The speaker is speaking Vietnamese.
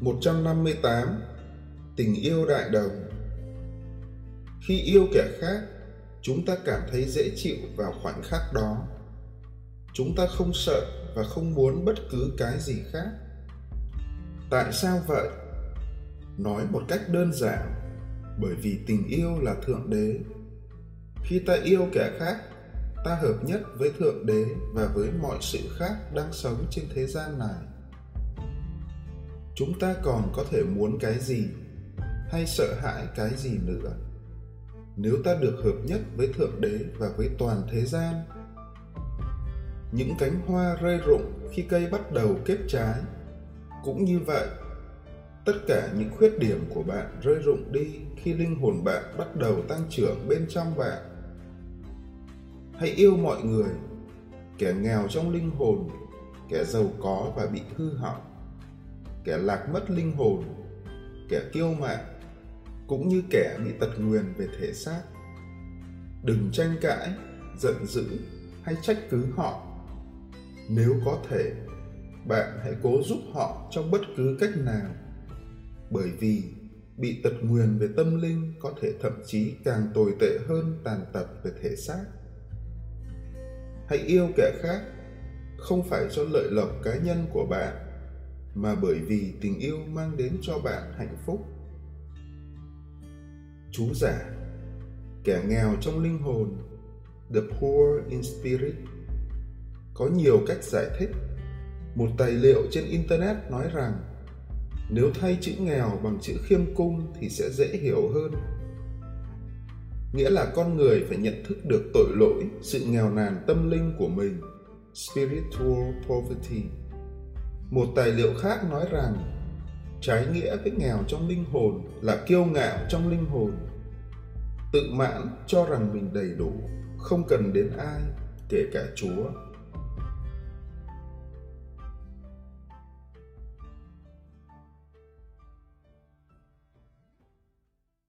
158 Tình yêu đại đồng Khi yêu kẻ khác, chúng ta cảm thấy dễ chịu vào khoảnh khắc đó. Chúng ta không sợ và không muốn bất cứ cái gì khác. Tại sao vậy? Nói một cách đơn giản, bởi vì tình yêu là thượng đế. Khi ta yêu kẻ khác, ta hợp nhất với thượng đế và với mọi sự khác đang sống trên thế gian này chúng ta còn có thể muốn cái gì hay sợ hãi cái gì nữa? Nếu ta được hợp nhất với thượng đế và với toàn thế gian, những cánh hoa rơi rụng khi cây bắt đầu kết trái, cũng như vậy, tất cả những khuyết điểm của bạn rơi rụng đi khi linh hồn bạn bắt đầu tăng trưởng bên trong bạn. Hãy yêu mọi người, kẻ nghèo trong linh hồn, kẻ giàu có và bị hư hỏng kẻ lạc mất linh hồn, kẻ kiêu mạn, cũng như kẻ bị tật nguyền về thể xác. Đừng tranh cãi, giận dữ hay trách cứ họ. Nếu có thể, bạn hãy cố giúp họ trong bất cứ cách nào, bởi vì bị tật nguyền về tâm linh có thể thậm chí càng tồi tệ hơn tàn tật về thể xác. Hãy yêu kẻ khác, không phải cho lợi lộc cá nhân của bạn mà bởi vì tình yêu mang đến cho bạn hạnh phúc. Chú giả, kẻ nghèo trong linh hồn, the poor in spirit. Có nhiều cách giải thích. Một tài liệu trên internet nói rằng, nếu thay chữ nghèo bằng chữ khiêm cung thì sẽ dễ hiểu hơn. Nghĩa là con người phải nhận thức được tội lỗi, sự nghèo nàn tâm linh của mình, spiritual poverty một tài liệu khác nói rằng, trái nghĩa với nghèo trong linh hồn là kiêu ngạo trong linh hồn. Tự mãn cho rằng mình đầy đủ, không cần đến ai, kể cả chúa.